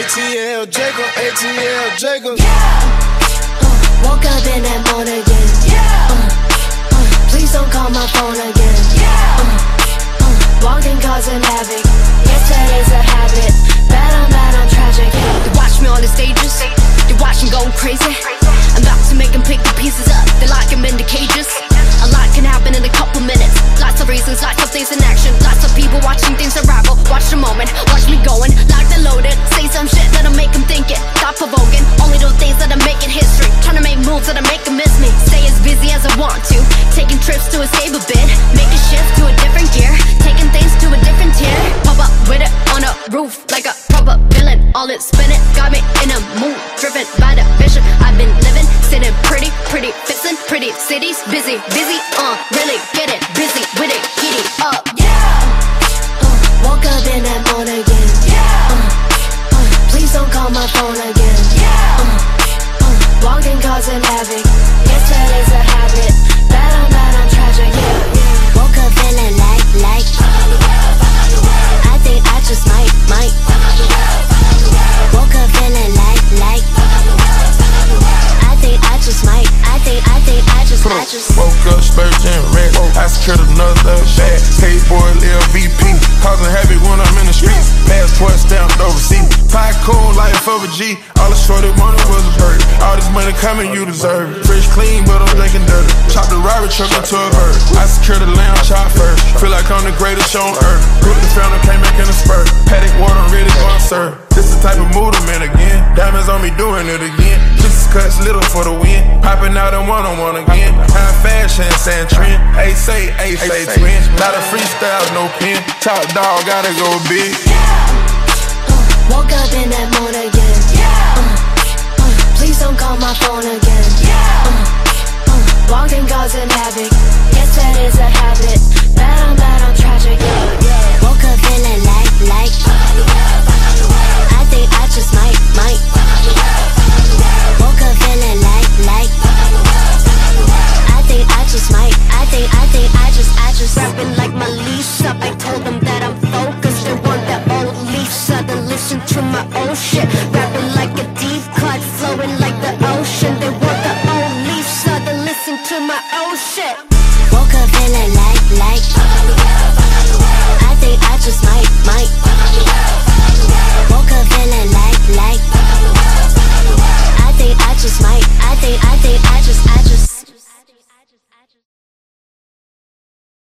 ATL Jacob, ATL Jacob. Yeah. Uh, woke up in that morning again. Yeah. Uh, uh, please don't call my phone again. Yeah. Uh, uh, walking causing havoc. Yesterday's a habit. Bad on bad, I'm tragic. They watch me on the stages. They watch me going crazy. To escape a bit. Make a shift to a different gear. Taking things to a different tier. Pop up with it on a roof like a proper villain. All it spinning. Got me in a mood. Driven by the vision. I've been living. Sitting pretty, pretty, fixing pretty cities. Busy, busy, uh, really get Just. Woke up spurging red. I secured another bag. Paid for a little VP. Causing havoc when I'm in the streets. Passport stamped overseas. Tycoon life of a G. All the shorty wanted was a bird. All this money coming, you deserve it. Fresh clean, but I'm drinking dirty. Chop the robber truck into a bird. I secured the lamb chop first. Feel like I'm the greatest on earth. Put the fountain, came back in a spurt. Paddock water, ready to serve. This is the type of mood I'm in again. Diamonds on me doing it again. Just cuts little for the win. Popping out in one on one again. High fashion, San trend. A say, A say twin. Not a freestyle, no pen. Top dog, gotta go big. Uh, woke up in that morning again. Yeah. Uh, uh, please don't call my phone again. Yeah. Uh, uh, walking causing havoc. woke up feeling like